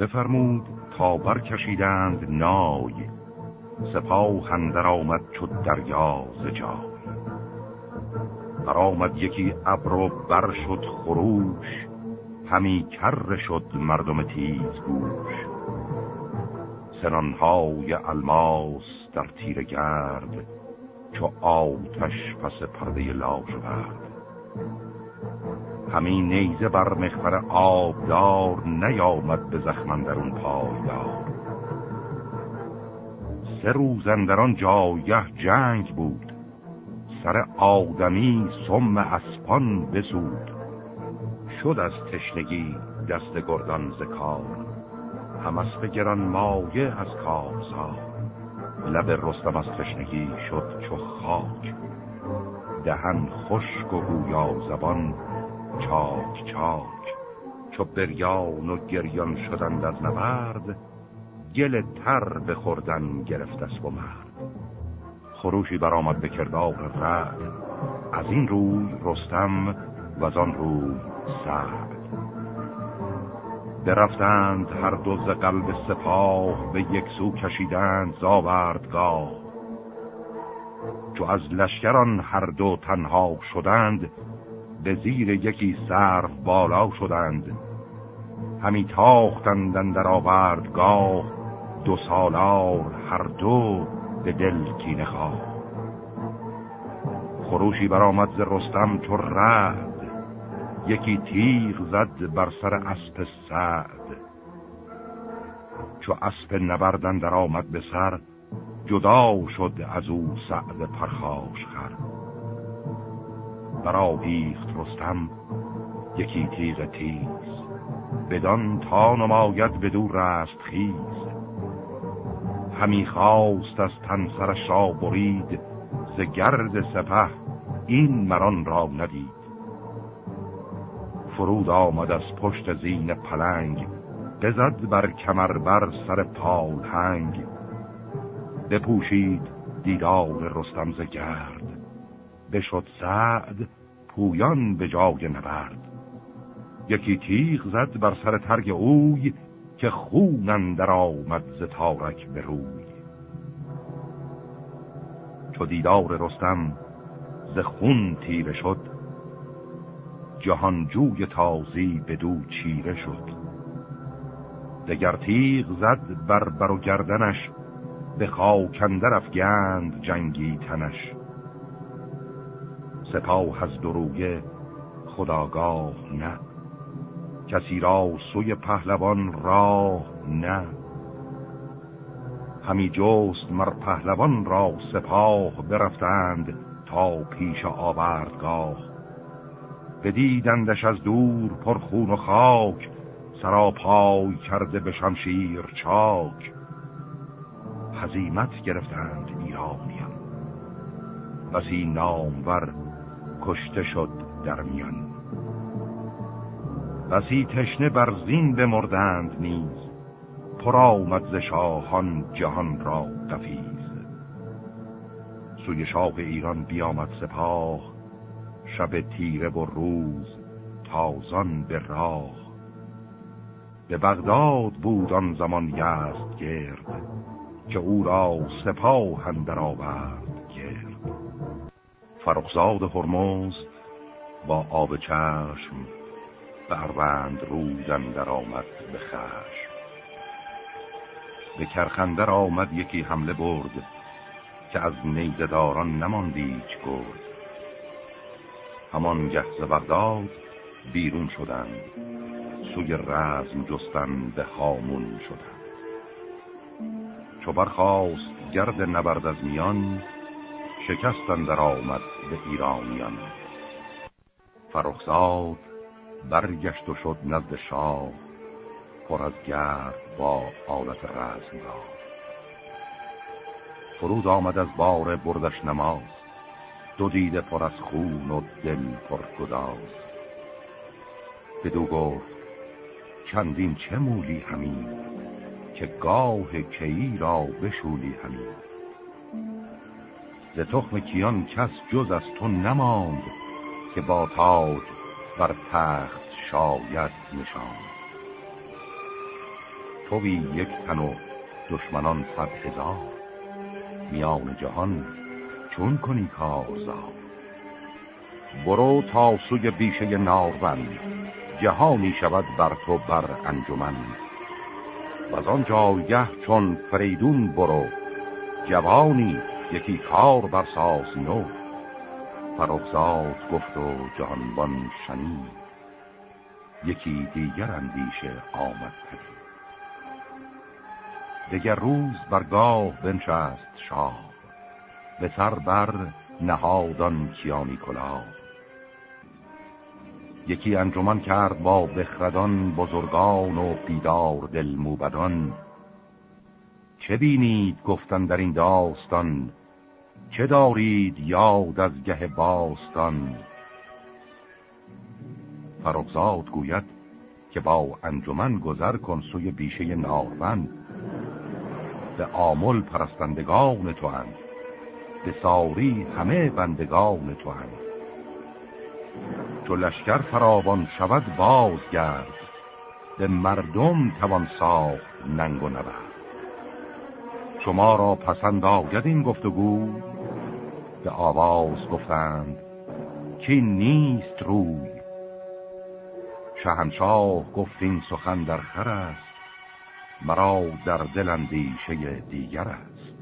بفرمود تا برکشیدند نای. سپاه هندر آمد چو دریا ز جای. برآمد یکی ابر و بر شد خروش همی کر شد مردم تیز گوش سنانهای الماس در تیر گرد چو آتش پس پرده لاش برد همین نیزه بر مخفر آبدار نیامد به زخمن در اون پایدار. سه روزندران جایه جنگ بود. سر آدمی سم اسپان بسود. شد از تشنگی دست گردان زکار هم از گران مایه از کارزار. لب رستم از تشنگی شد چو خاک. دهن خشک و گویا زبان چاک چاک. چو بریان و گریان شدند از نبرد گل تر بخوردن گرفت است و مرد. خروشی برآمد به کردار رد از این روی رستم و از آن روی سعد. برفتند هر دو ز قلب سپاه به یک سو کشیدند زاوردگاه چو از لشکران هر دو تنها شدند به زیر یکی سرف بالا شدند. همی تاختند در آوردگاه دو سالار هر دو به دل کینه خواه. خروشی برآمد ز رستم تو رد یکی تیر زد بر سر اسب سعد. چو اسب نبردن در آمد به سر جدا شد از او سعد پرخاش خر. برآویخت رستم. یکی تیغ تیز. بدان تا نماید بدو رست خیز. همی خواست از تن سرش را برید. ز گرد سپه این مران را ندید. فرود آمد از پشت زین پلنگ. بزد بر کمر بر سر پالهنگ. بپوشید دیدار رستم ز گرد. بشد سعد پویان به جای نبرد. یکی تیغ زد بر سر ترگ اوی که خونن در آمد ز تارک به روی. چو دیدار رستم ز خون تیره شد جهانجوی تازی به دو چیره شد. دگر تیغ زد بر بر و گردنش به خاکندر افگند جنگی تنش. سپاه از درویه خداگاه نه. کسی را سوی پهلوان راه نه. همی جست مر پهلوان را سپاه برفتند تا پیش آوردگاه. بدیدندش از دور پر خون و خاک سراپای کرده به شمشیر چاک. هزیمت گرفتند ایرانیان. بسی نامور کشته شد در میان. بسی تشنه بر زین بمردند نیز پر آمد ز شاهان جهان را قفیز سوی شاه ایران بیامد سپاه شب تیره و روز تازان به راه. به بغداد بود آن زمان یزد گرد که او را سپاه اندر آورد. فرخزاد هرمز با آب چشم بروند روزن در آمد به خشم. به کرخندر آمد یکی حمله برد که از نیزداران نماندیچ گرد. همان گهز بغداد بیرون شدند سوی رزم جستن به هامون شدند. چو برخواست گرد نبرد از میان شکستن در آمد به ایرانیان. فرخزاد برگشت و شد نزد شاه پر از گرد با آلت رزم را. فرود آمد از بار بردش نماز دو دیده پر از خون و دل پر گداز. بدو گفت چندین چه مولی همین که گاه کهی را بشولی همین ز تخم کیان کس جز از تو نماند که با تاج بر تخت شاید نشان توی یک تن و دشمنان صد هزار. میان جهان چون کنی کارزار؟ برو تا سوی بیشه نارون جهانی شود بر تو بر انجمن. و از آن جایگه چون فریدون برو. جوانی یکی کار بر ساز نو. فرخزاد گفت و جهانبان شنید. یکی دیگر اندیشه آمد پدید. دگر روز برگاه بنشست شاه. به سر بر نهادان کیانی کلاه. یکی انجمن کرد با بخردان بزرگان و بیدار دل موبدان. چه بینید گفتن در این داستان؟ چه دارید یاد از گه باستان؟ فرخزاد گوید که با انجمن گذر کن سوی بیشه نارون به آمل پرستندگان تو هم به ساری همه بندگان تو هم چو لشکر فراوان شود بازگرد به مردم توان ساخت ننگ و نبرد. شما را پسند آید این گفتگو. به آواز گفتند که نیست روی. شهنشاه گفت این سخن در خر است مرا در دل اندیشه دیگر است.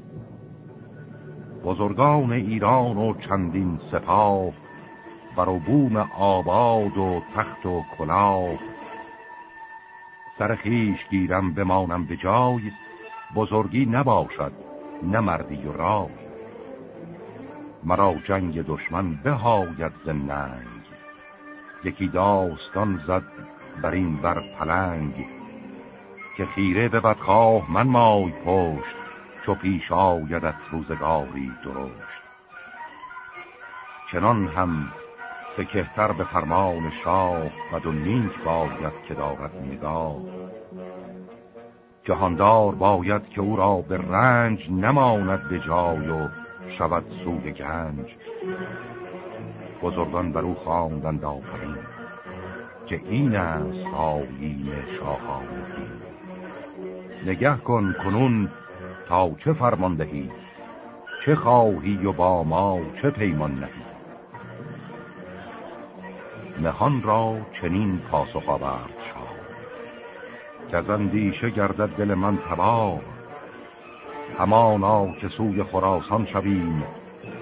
بزرگان ایران و چندین سپاه بر بوم آباد و تخت و کلاه سر خیش گیرم بمانم به جای بزرگی نباشد نه مردی و رای. مرا جنگ دشمن بهاید زننگ یکی داستان زد بر این بر پلنگ. که خیره به بدخواه من مای پشت چو پیش آیدت روزگاری درشت. چنان هم سکهتر به فرمان شاه و دو نیک باید که دارد نگاه. جهاندار باید که او را به رنج نماند به جای و شود سوی گنج. بزرگان بر او خواندند آفرین که این است آیین شاهانگی. نگه کن کنون تا چه فرمان دهی چه خواهی و با ما چه پیمان نهی. نهان را چنین پاسخ آورد. که از اندیشه گردد دل من تباه. همانا که سوی خراسان شویم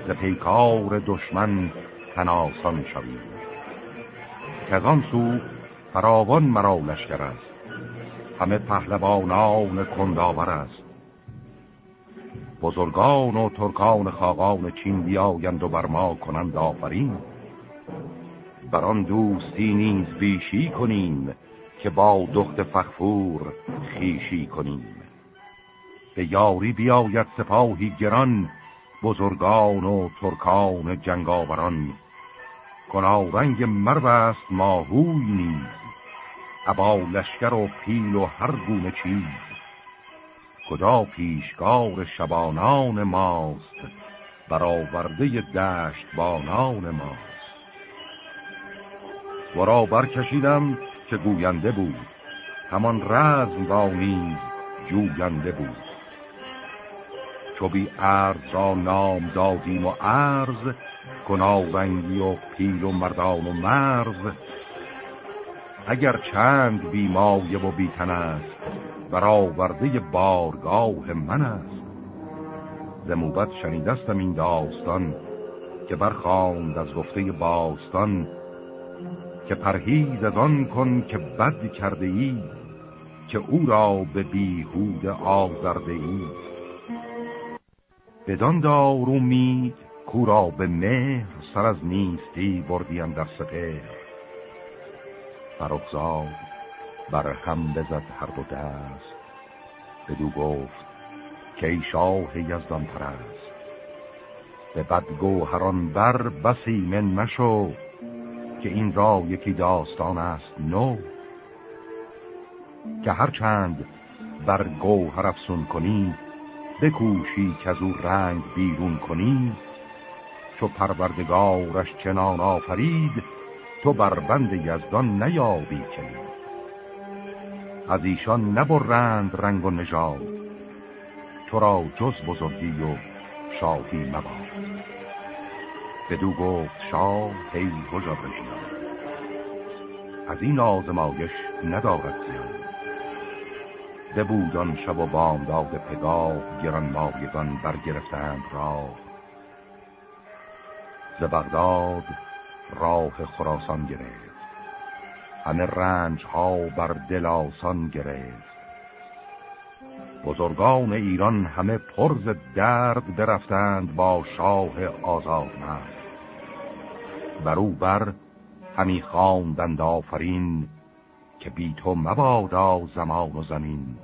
ز پیکار دشمن تناسان شویم. که از آن سو فراوان مرا لشکر است همه پهلوانان کنداور است. بزرگان و ترکان خاقان چین بیایند و بر ما کنند آفرین. بر آن دوستی نیز بیشی کنیم که با دخت فخفور خیشی کنیم. به یاری بیاید سپاهی گران بزرگان و ترکان جنگاوران. رنگ مرو است ماهوی نیز. ابا لشکر و پیل و هر گونه چیز. کجا پیشگار شبانان ماست برآورده دشت بانان ماست. ورا برکشیدم که گوینده بود. همان رزم را نیز جوینده بود. چو بی عرض را نام دادیم و عرض گناونگی و پیل و مردان و مرز. اگر چند بی مایه و بی تن است برآورده بارگاه من است. زموبت شنیدستم این داستان که برخاند از گفته باستان که پرهیز از آن کن که بد کرده ای که او را به بیهود آزرده ای. بدان دار امید کورا به مهر سر از نیستی بردیم در سپهر. فرخزاد بر هم بزد هر دو دست. بدو گفت که ای شاه یزدان پرست. به بدگوهران بر بسی من مشو. که این را یکی داستان است نو که هر چند بر گوهر افسون کنی بکوشی که از او رنگ بیرون کنی. چو پروردگارش چنان آفرید تو بر بند یزدان نیابی کنی. از ایشان نبرند رنگ و نژاد تو را جز بزرگی و شاهی مباد. بدو گفت شاه هی هجا از این آزمایش ندارد زیان. ببودان شب و بامداد پگاه گران مایگان برگرفتند راه. ز بغداد راه خراسان گرفت. همه رنج ها بر دل آسان گرفت. بزرگان ایران همه پرز درد برفتند با شاه آزاد مرد برو بر همی خواندند آفرین که بی تو مبادا زمان و زمین.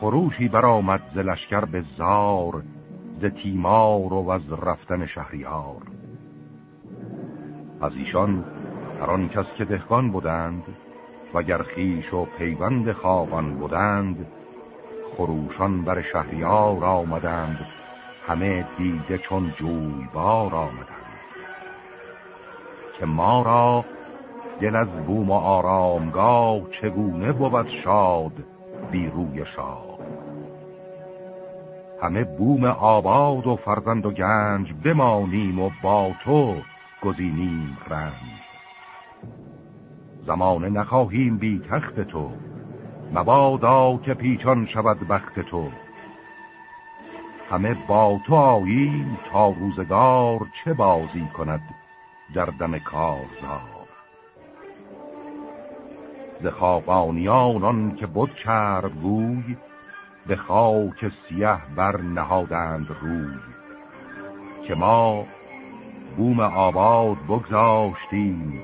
خروشی برآمد ز لشکر به زار ز تیمار و از رفتن شهریار. از ایشان هر کس که دهقان بودند و گر خیش و پیوند خوابان بودند خروشان بر شهریار آمدند همه دیده چون جویبار آمدند. که ما را دل از بوم و آرامگاه چگونه بود شاد بی روی شاه؟ همه بوم آباد و فرزند و گنج بمانیم و با تو گزینیم رنج. زمانه نخواهیم بی تخت تو. مبادا که پیچان شود بخت تو. همه با تو آییم تا روزگار چه بازی کند در دم کارزار. ز خوابانیان که بود کرد گوی به خاک سیه بر نهادند روی. که ما بوم آباد بگذاشتیم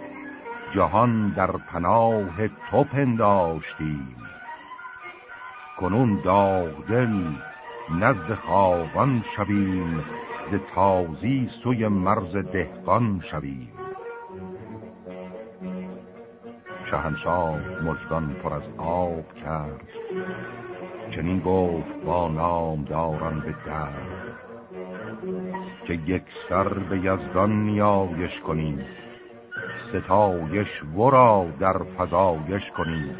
جهان در پناه تو پنداشتیم. کنون داغ دل نزد خوابان شویم ز تازی سوی مرز دهقان شویم. شهنشاه مجدان پر از آب کرد چنین گفت با نام دارن به درد که یک سر به یزدان نیایش کنیم. ستایش ورا در فضایش کنید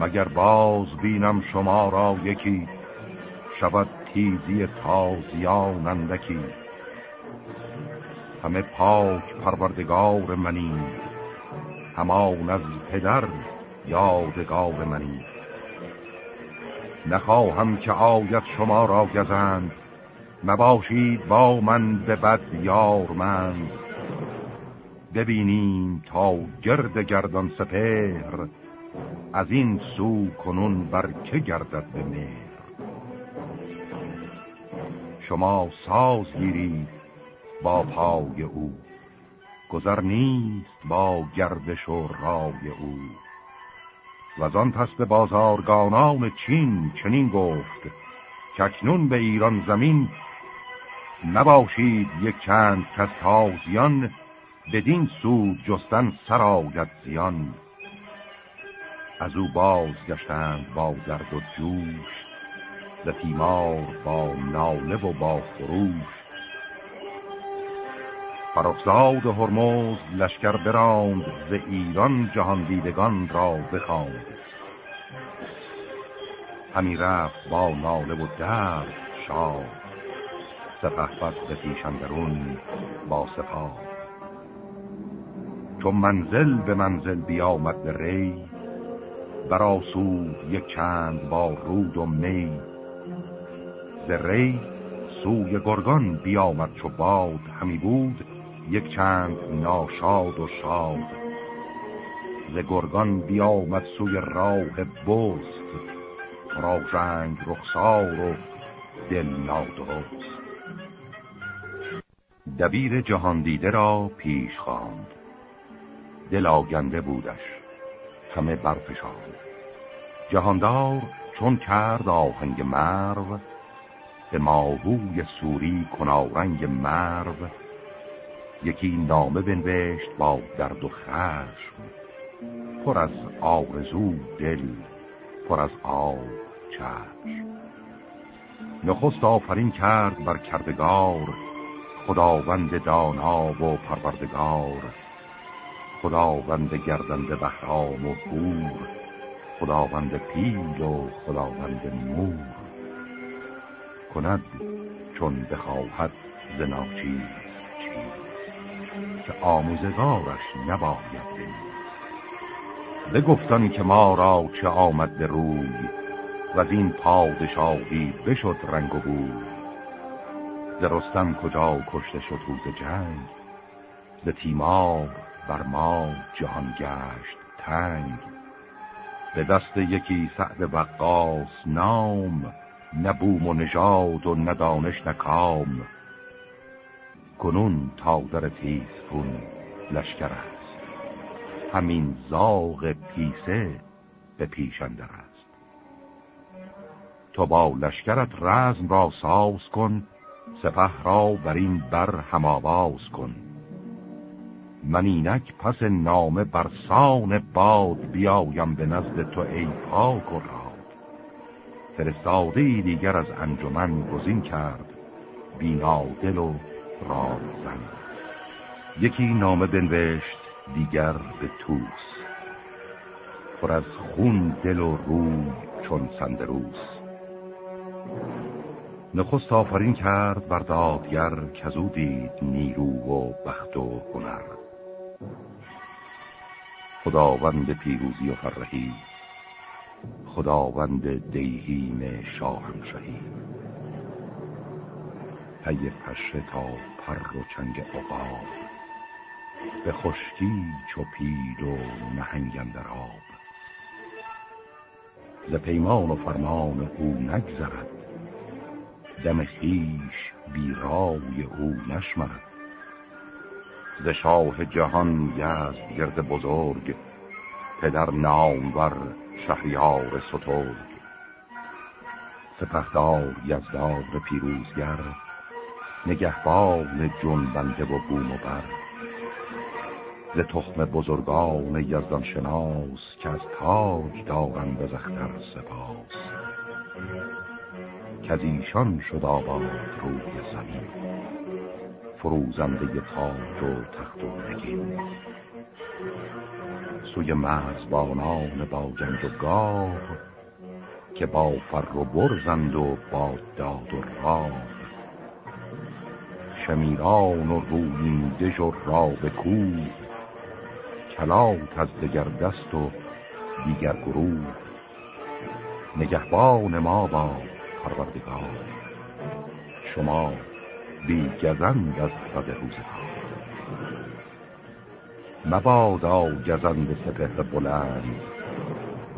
مگر باز بینم شما را یکی شود تیزی تازیان اندکی. همه پاک پروردگار منی همان از پدر یادگار منی. نخواهم که آید شما را گزند مباشید با من به بد یارمند ببینیم تا گرد گردان سپهر از این سو کنون بر که گردد به مهر. شما ساز گیرید با پای او گذر نیست با گردش و رای او. و آن پس به بازارگانان چین چنین گفت ککنون به ایران زمین نباشید یک چند کس تازیان بدین سود جستن سرایت زیان. از او باز گشتند با درد و جوش ز تیمار با ناله و با خروش. فرخزاد هرمز لشکر براند ز ایران جهان دیدگان را بخواند. همی رفت با ناله و درد شاه سپهبد به پیشندرون با سپاه. چو منزل به منزل بیامد به ری. براسود یک چند با رود و می. ز ری سوی گرگان بیامد چو باد. همی بود یک چند ناشاد و شاد. ز گرگان بیامد سوی راه بست. را رنگ رخسار و دل نادرست دبیر جهان دیده را پیش خواند. دل آگنده بودش. همه برفشاند. جهاندار چون کرد آهنگ مرو به ماهوی سوری کنارنگ مرو. یکی نامه بنوشت با درد و خشم. پر از آرزو دل پر از آب چشم. نخست آفرین کرد بر کردگار خداوند دانا و پروردگار. خداوند گردنده بهرام و بور خداوند پیل و خداوند مور. کند چون بخواهد ز ناچیز که آموزگارش نباید به گفتن که ما را چه آمد به روی و از این پادشاهی بشد رنگ و بوی. ز رستم کجا کشته شد روز جنگ؟ ز تیمار بر ما جهان گشت تنگ. به دست یکی سعد وقاص نام نه بوم و نژاد و ندانش نکام کنون تا در تیزفون لشکر است. همین زاغ پیسه به پیشندر است. تو با لشکرت رزم را ساز کن سپه را بر این بر هماواز کن. من اینک پس نامه بر سان باد بیایم به نزد تو ای پاک و راد. فرستاده دیگر از انجمن گزین کرد بینادل و زن یکی نامه بنوشت دیگر به توس پر از خون دل و روی چون سندروس. نخست آفرین کرد بر دادگر کزو دید نیرو و بخت و هنر. خداوند پیروزی و فرهی. خداوند دیهیم شاهنشهی پی پشه تا پر و چنگ به خشکی چو پیل و نهنگن در آب. ز پیمان و فرمان او نگذرد. دم خیش بیرای او نشمرد. ز شاه جهان یزد گرد بزرگ پدر نامور شهریار سترگ. سپهدار یزدار پیروزگر نگهبان جنبنده و بوم و بر. ز تخم بزرگان یزدان شناس که از تاج دارند به زختر سپاس. که ایشان شد آباد روی زمین. فروزنده تاج و تخت و نگین سوی مرزبانان با گنج و گاه که با فر و برزند و با داد و راه. شمیران و روینده و راب کوه کلات از دگر دست و دیگر گروه. نگهبان ما با پروردگار. شما بی گزند از خد روزگار مبادا گزند سپهر بلند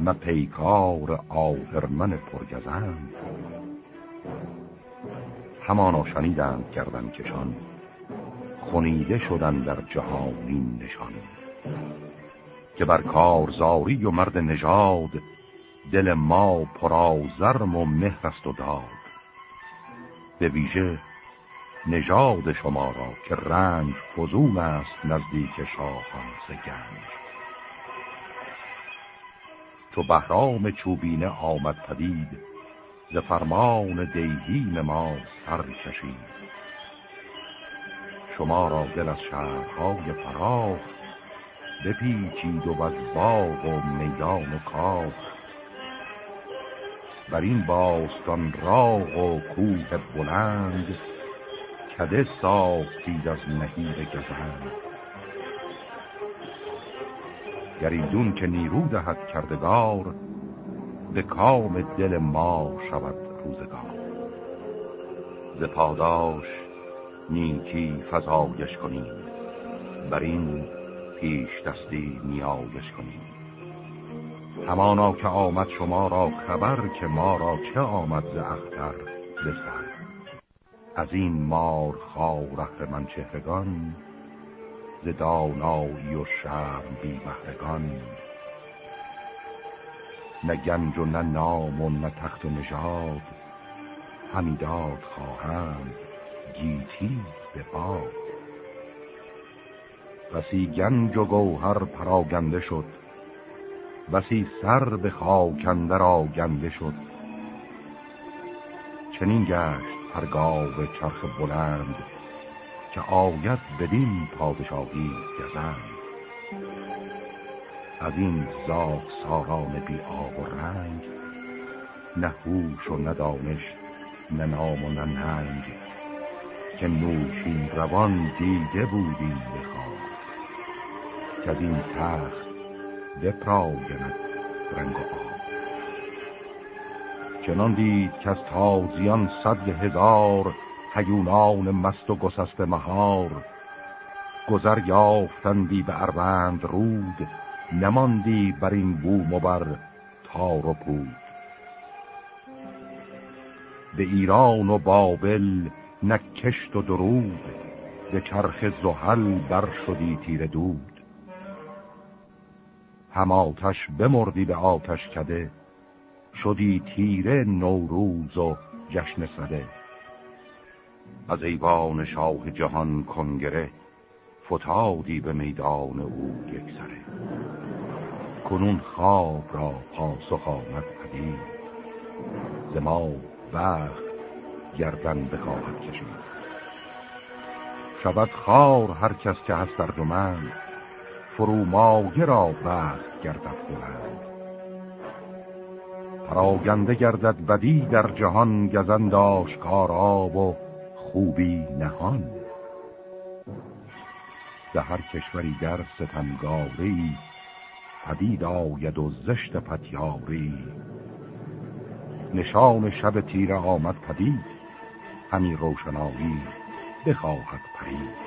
مپیکار آهرمن پرگزند همانا شنیدند کردن کشان خونیده شدن در جهانین نشان. که بر کارزاری و مرد نژاد دل ما پرازرم و مهر است و داد. به ویژه نژاد شما را که رنج فزون است نزدیک شاهان سگنج چو بهرام چوبینه آمد پدید ز فرمان دیهیم ما سر کشید. شما را دل از شهرهای فراخ بپیچید و از باغ و میدان و کاخ بر این باستان راغ و کوه بلند کده ساختید از نهیر گزند گریدون که نیرو دهد کردگار به کام دل ما شود روزگار. ز پاداش نیکی فضایش کنیم بر این پیش دستی نیایش کنیم. همانا که آمد شما را خبر که ما را چه آمد ز اختر بسر از این مار خار من چهرگان ز دانایی و شرم بی بهرگان نه گنج و نه نام و نه تخت و نژاد همیداد خواهند گیتی به باد. بسی گنج و گوهر پراگنده شد بسی سر به خاکندر آگنده شد. چنین گشت پرگاو چرخ بلند که آید بدین پادشاهی گزند از این زاغ ساران بی آب و رنگ نه هوش و نه دانش نه نام و نه ننگ که نوشین روان دیده بودیم بخواه که از این تخت بپراگند رنگ و آب. چنان دید که از تازیان صد هزار هیونان مست و گسست مهار. گذر یافتندی به اروند رود نماندی بر این بوم و بر تار و پود. به ایران و بابل نکشت و درود به چرخ زحل بر شدی تیر دود. هم آتش بمردی به آتش کده شدی تیره نوروز و جشن سده. از ایوان شاه جهان کنگره فتادی به میدان او یک سره. کنون خواب را پاسخ آمد پدید زما وقت گردن بخواهد کشید. شود خار هر کس که هست در من فرومایه را وقت گردد بلند. پراگنده گردد بدی در جهان گزند آشکارا و خوبی نهان. به هر کشوری در ستمگاری پدید آید و زشت پتیاری. نشان شب تیره آمد پدید همی روشنایی بخواهد پرید.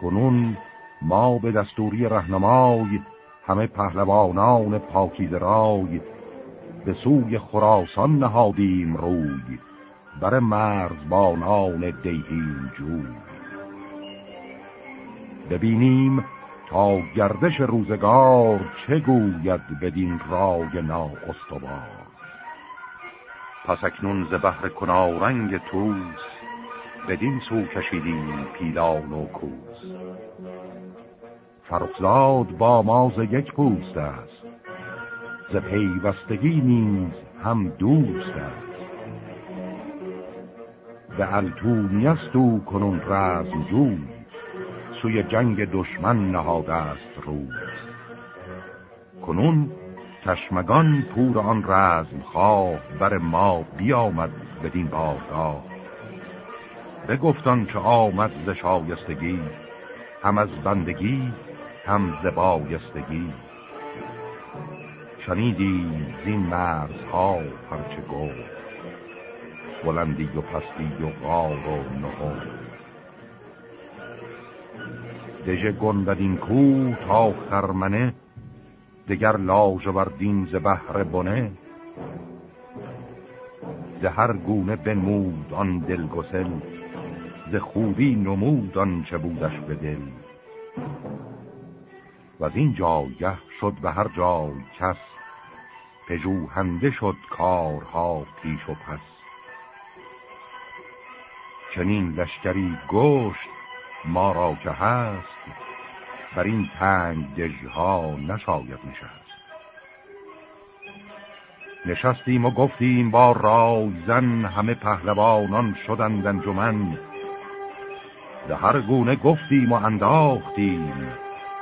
کنون ما به دستوری رهنمای همه پهلوانان پاکیز رای به سوی خراسان نهادیم روی. بر مرزبانان دیهیم جوی. ببینیم تا گردش روزگار چه گوید بدین رای نااستوار. پس اکنون ز بحر کنارنگ توس بدین سو کشیدیم پیلان و کوس. فرخزاد با ماز یک پوست است. ز پیوستگی نیز هم دوست است. به التونی است او کنون رزم جوی سوی جنگ دشمن نهاده است روز کنون چشمگان پور آن رزم خواه بر ما بیامد بدین بارگاه. بگفتان که آمد ز شایستگی هم از بندگی هم ز بایستگی. شنیدی زین مرزها هرچه گفت. بلندی و پستی و غار و نهو دژ گنبدین کو تا خرمنه دگر لاژوردین ز بهر بنه. ز هر گونه بنمود آن دلگسل ز خوبی نمود آن چه بودش به دل. و از این جایه شد به هر جای کس پژوهنده شد کارها پیش و پس. چنین لشکری گشت ما را که هست بر این تنگ دژها نشاید نشست. نشستیم و گفتیم با رای زن همه پهلوانان شدند انجمن. به هر گونه گفتیم و انداختیم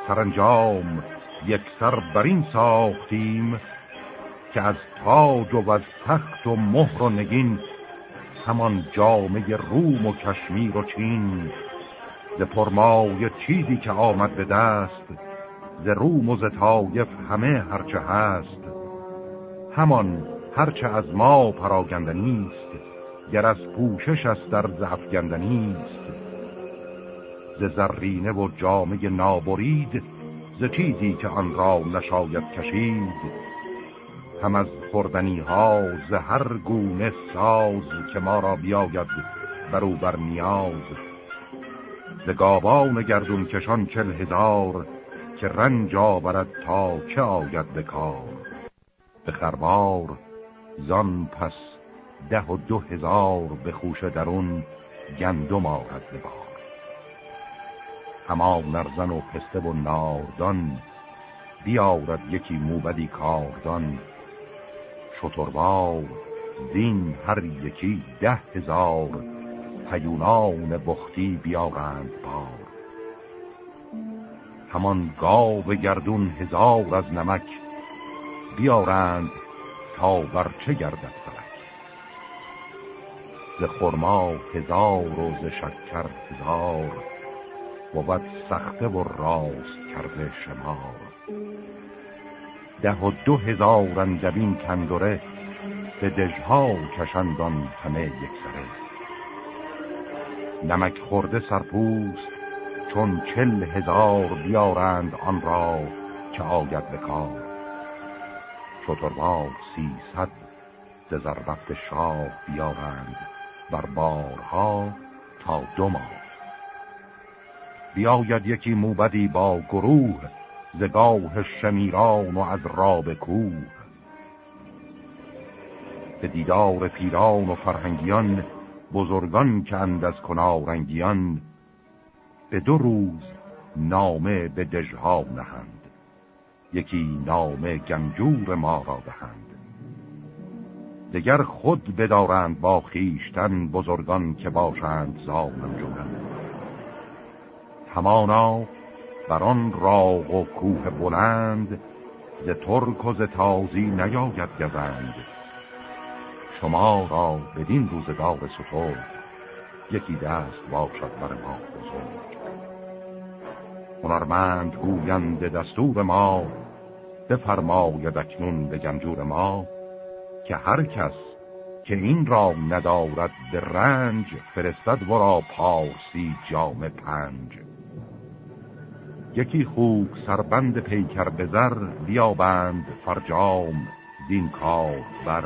سرانجام یک سر بر این ساختیم. که از تاج و از تخت و مهر و نگین همان جامعه روم و کشمیر و چین ز پرمای چیزی که آمد به دست ز روم و ز تایف همه هرچه هست. همان هرچه از ما پراگندنی است گر از پوشش است در زفگندنی است ز زرینه و جامعه نابرید ز چیزی که آن را نشاید کشید هم از خوردنی ها ز گونه ساز که ما را بیاید برو بر نیاز ز گردون کشان چل هزار که رنج آورد تا که آید به کار. به خربار زان پس ده و دو هزار به خوش درون گندم آرد به بار. هما نرزن و پسته و ناردان بیارد یکی موبدی کاردان. شتربار دین هر یکی ده هزار هیونان بختی بیارند بار. همان گاو گردون هزار از نمک بیارند تا بر چه گردد فلک. ز خرما هزار و ز شکر هزار بود سخته و راست کرده شمار. ده و دو هزار اندبین کندره به دژها کشندان همه یک سره. نمک خورده سرپوست چون چل هزار بیارند آن را که آید به کار. شتربار سیصد ز زربفت شاه بیارند بر بارها تا دو ماه. بیاید یکی موبدی با گروه زگاه شمیران و از راب کوه. به دیدار پیران و فرهنگیان بزرگان که اند از کنارنگیان به دو روز نامه به دژها نهند. یکی نامه گنجور ما را دهند. دگر خود بدارند با خیشتن بزرگان که باشند زانم جوهن همانا بر آن راغ و کوه بلند ز ترک و ز تازی نیاید گزند. شما را بدین روزگار سطور یکی دست باشد بر ما بزرگ. هنرمند گویند دستور ما بفرماید اکنون به گنجور ما که هر کس که این را ندارد به رنج فرستد ورا پارسی جام پنج. یکی خوک سربند پیکر بزر بیابند فرجام دین کار بر.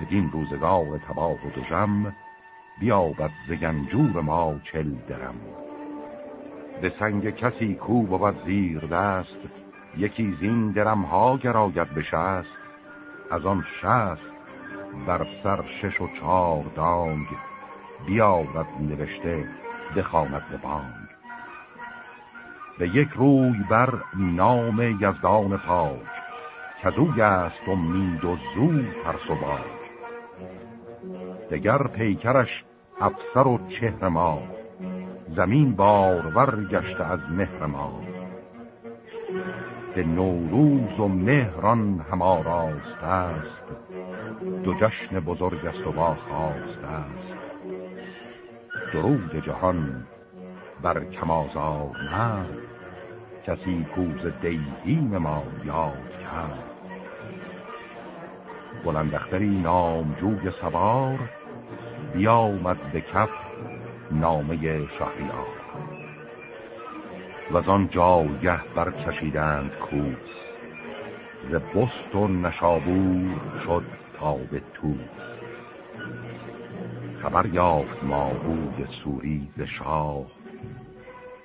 بدین روزگار تباه و دژم بیابد زگنجور ما چل درم. به سنگ کسی کو بود زیر دست یکی زین درم ها گراید بشست از آن شست بر سر شش و چار دانگ بیاورد نوشته دخانت به بانگ. به یک روی بر نام یزدان پاک کزوی است امید و زود ترس و دگر پیکرش افسر و چهر ما زمین بارور گشته از مهر ما. به نوروز و مهران هماراست است دو جشن بزرگ است و خواست است. درود جهان بر کمازار مرد. کسی کوز دیهیم ما یاد کرد. بلندختری نامجوی سوار بیامد به کف نامه شهریار. و آن جایه برکشیدند کوس ز بست و نشابور شد تا به توس خبر یافت ماهوی سوری ز شاه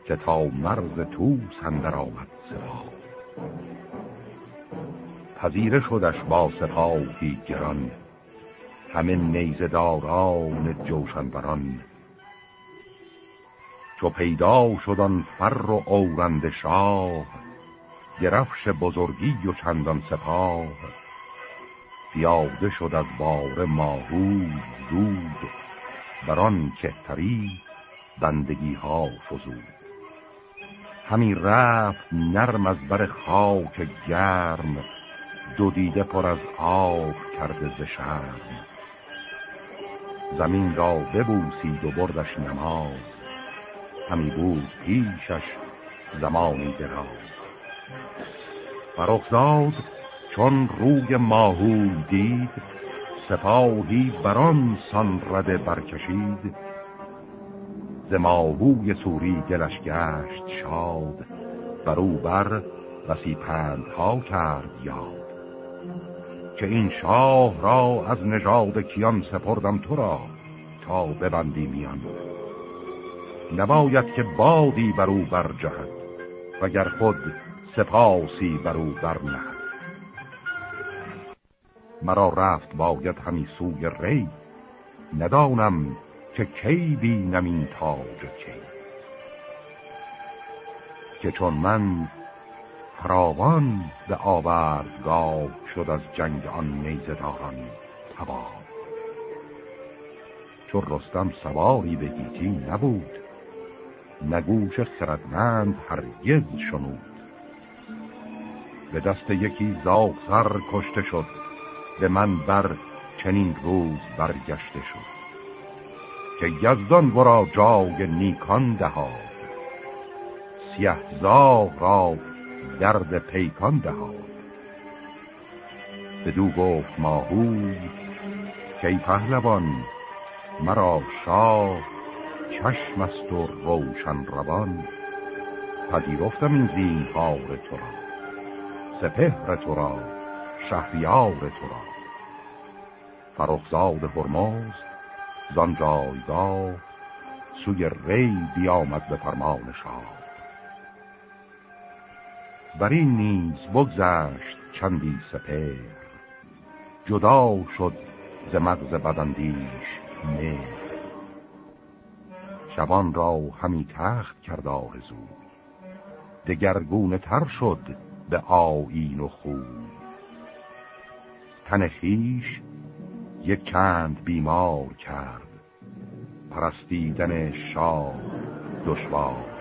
که تا مرز توس اندر آمد سپاه پذیره شدش با سپاهی گران همه نیزداران جوشنبران چو پیدا شدن فر و اورند شاه گرفش بزرگی و چندان سپاه. پیاده شد از بار ماهود زود بران کهتری بندگی ها فزود. همی رفت نرم از بر خاک گرم دو دیده پر از آب کرده ز شرم. زمین را ببوسید و بردش نماز همی بود پیشش زمانی دراز. فرخزاد چون روی ماهو دید سپاهی بران سان رده برکشید. ز ماهوی سوری دلش گشت شاد برو بر بسی پندها کرد یاد. که این شاه را از نژاد کیان سپردم تو را تا ببندی میان. نباید که بادی بر او برجهد وگر خود سپاسی بر او مرا رفت باید همی سوی ری ندانم که کی بینم این تاج کی؟ که چون من فراوان به آوردگاه شد از جنگ آن نیزداران تباه. چون رستم سواری به گیتی نبود نگوش خردمند هرگز شنود. به دست یکی زاغ کشته شد به من بر چنین روز برگشته شد. که یزدان ورا جای نیکان دهاد. سیه را درد پیکان دهاد. بدو گفت ماهوی که ای پهلوان مرا شاه چشم است و روشن روان. پذیرفتم این زینهار تو را سپهر تو را شهریار تو را. فرخزاد هرمز زان جایگاه سوی ری بیامد به فرمان شاه. بر این نیز بگذشت چندی سپر جدا شد ز مغز بدندیش نه شبان را همی تخت کرد آرزو دگرگونه تر شد به آیین و خون تن خیش یک چند بیمار کرد پرستیدن شاه دشوار.